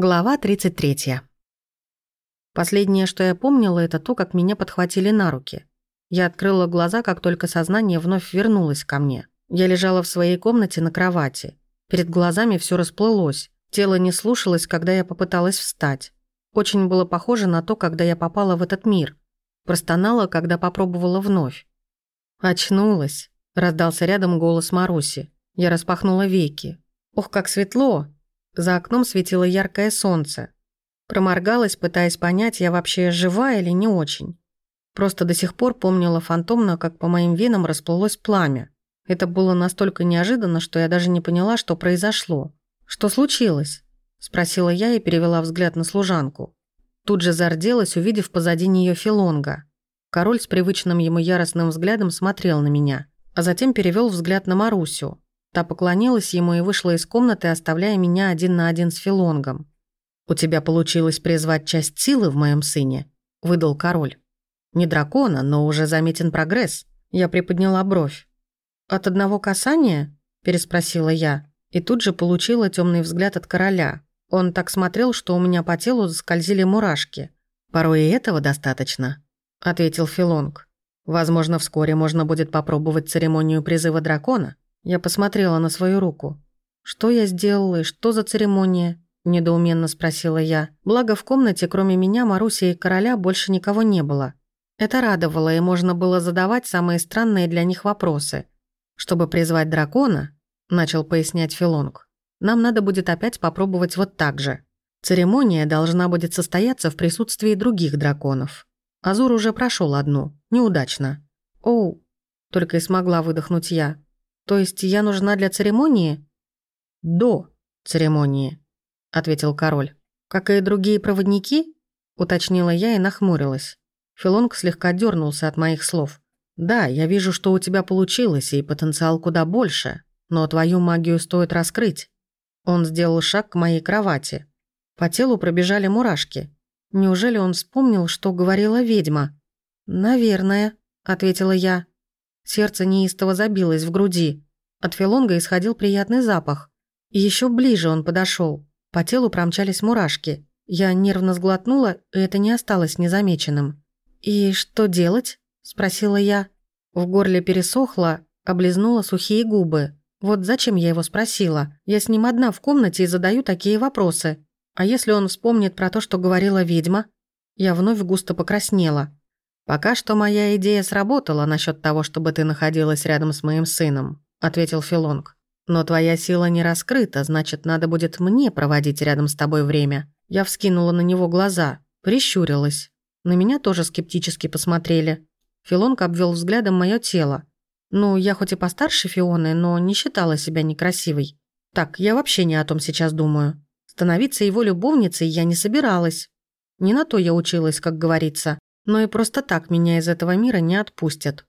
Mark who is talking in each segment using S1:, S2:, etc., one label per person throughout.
S1: Глава 33. Последнее, что я помнила, это то, как меня подхватили на руки. Я открыла глаза, как только сознание вновь вернулось ко мне. Я лежала в своей комнате на кровати. Перед глазами все расплылось. Тело не слушалось, когда я попыталась встать. Очень было похоже на то, когда я попала в этот мир. Простонала, когда попробовала вновь. «Очнулась», – раздался рядом голос Маруси. Я распахнула веки. «Ох, как светло!» За окном светило яркое солнце. Проморгалась, пытаясь понять, я вообще жива или не очень. Просто до сих пор помнила фантомно, как по моим венам расплылось пламя. Это было настолько неожиданно, что я даже не поняла, что произошло. «Что случилось?» – спросила я и перевела взгляд на служанку. Тут же зарделась, увидев позади нее Филонга. Король с привычным ему яростным взглядом смотрел на меня, а затем перевел взгляд на Марусю. Та поклонилась ему и вышла из комнаты, оставляя меня один на один с Филонгом. «У тебя получилось призвать часть силы в моем сыне», — выдал король. «Не дракона, но уже заметен прогресс». Я приподняла бровь. «От одного касания?» – переспросила я. И тут же получила темный взгляд от короля. Он так смотрел, что у меня по телу заскользили мурашки. «Порой и этого достаточно», – ответил Филонг. «Возможно, вскоре можно будет попробовать церемонию призыва дракона. Я посмотрела на свою руку. «Что я сделала и что за церемония?» – недоуменно спросила я. Благо, в комнате, кроме меня, Маруси и короля, больше никого не было. Это радовало, и можно было задавать самые странные для них вопросы. «Чтобы призвать дракона», – начал пояснять Филонг, – «нам надо будет опять попробовать вот так же. Церемония должна будет состояться в присутствии других драконов. Азур уже прошел одну, неудачно». «Оу», – только и смогла выдохнуть я. То есть я нужна для церемонии? До церемонии, ответил король. Как и другие проводники? уточнила я и нахмурилась. Филонг слегка дернулся от моих слов. Да, я вижу, что у тебя получилось, и потенциал куда больше, но твою магию стоит раскрыть. Он сделал шаг к моей кровати. По телу пробежали мурашки. Неужели он вспомнил, что говорила ведьма? «Наверное», — ответила я. Сердце неистово забилось в груди. От Филонга исходил приятный запах. Еще ближе он подошел. По телу промчались мурашки. Я нервно сглотнула, и это не осталось незамеченным. «И что делать?» – спросила я. В горле пересохло, облизнула сухие губы. Вот зачем я его спросила? Я с ним одна в комнате и задаю такие вопросы. А если он вспомнит про то, что говорила ведьма? Я вновь густо покраснела. «Пока что моя идея сработала насчет того, чтобы ты находилась рядом с моим сыном», — ответил Филонг. «Но твоя сила не раскрыта, значит, надо будет мне проводить рядом с тобой время». Я вскинула на него глаза, прищурилась. На меня тоже скептически посмотрели. Филонг обвел взглядом мое тело. Ну, я хоть и постарше Фионы, но не считала себя некрасивой. Так, я вообще не о том сейчас думаю. Становиться его любовницей я не собиралась. Не на то я училась, как говорится но и просто так меня из этого мира не отпустят.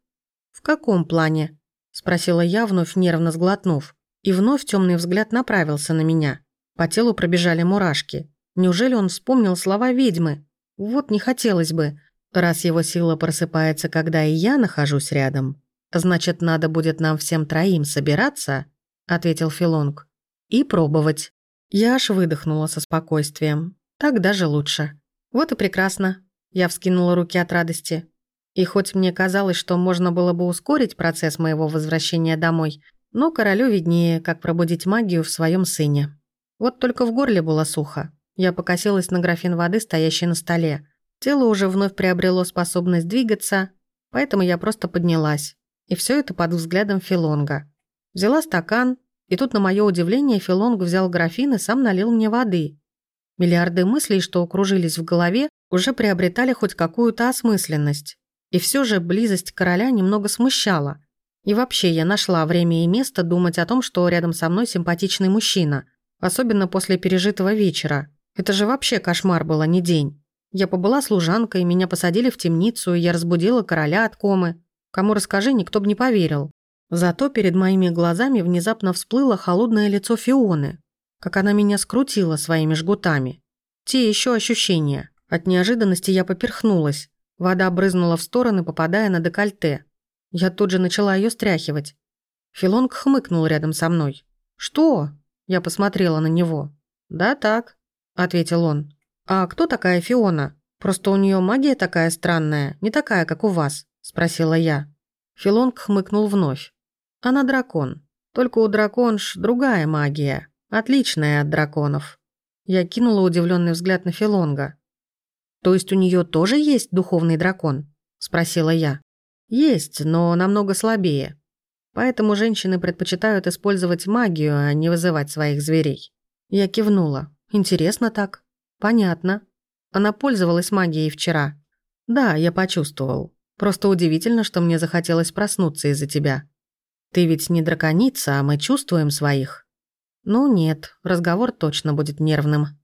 S1: «В каком плане?» – спросила я, вновь нервно сглотнув. И вновь темный взгляд направился на меня. По телу пробежали мурашки. Неужели он вспомнил слова ведьмы? Вот не хотелось бы. Раз его сила просыпается, когда и я нахожусь рядом, значит, надо будет нам всем троим собираться, ответил Филонг, и пробовать. Я аж выдохнула со спокойствием. Так даже лучше. Вот и прекрасно. Я вскинула руки от радости. И хоть мне казалось, что можно было бы ускорить процесс моего возвращения домой, но королю виднее, как пробудить магию в своем сыне. Вот только в горле было сухо. Я покосилась на графин воды, стоящий на столе. Тело уже вновь приобрело способность двигаться, поэтому я просто поднялась. И все это под взглядом Филонга. Взяла стакан, и тут, на мое удивление, Филонг взял графин и сам налил мне воды. Миллиарды мыслей, что окружились в голове, уже приобретали хоть какую-то осмысленность. И все же близость короля немного смущала. И вообще я нашла время и место думать о том, что рядом со мной симпатичный мужчина. Особенно после пережитого вечера. Это же вообще кошмар был, а не день. Я побыла служанкой, меня посадили в темницу, я разбудила короля от комы. Кому расскажи, никто бы не поверил. Зато перед моими глазами внезапно всплыло холодное лицо Фионы, как она меня скрутила своими жгутами. Те еще ощущения. От неожиданности я поперхнулась. Вода брызнула в стороны, попадая на декольте. Я тут же начала ее стряхивать. Филонг хмыкнул рядом со мной. «Что?» Я посмотрела на него. «Да так», — ответил он. «А кто такая Фиона? Просто у нее магия такая странная, не такая, как у вас», – спросила я. Филонг хмыкнул вновь. «Она дракон. Только у драконш другая магия, отличная от драконов». Я кинула удивленный взгляд на Филонга. «То есть у нее тоже есть духовный дракон?» – спросила я. «Есть, но намного слабее. Поэтому женщины предпочитают использовать магию, а не вызывать своих зверей». Я кивнула. «Интересно так. Понятно. Она пользовалась магией вчера. Да, я почувствовал. Просто удивительно, что мне захотелось проснуться из-за тебя. Ты ведь не драконица, а мы чувствуем своих». «Ну нет, разговор точно будет нервным».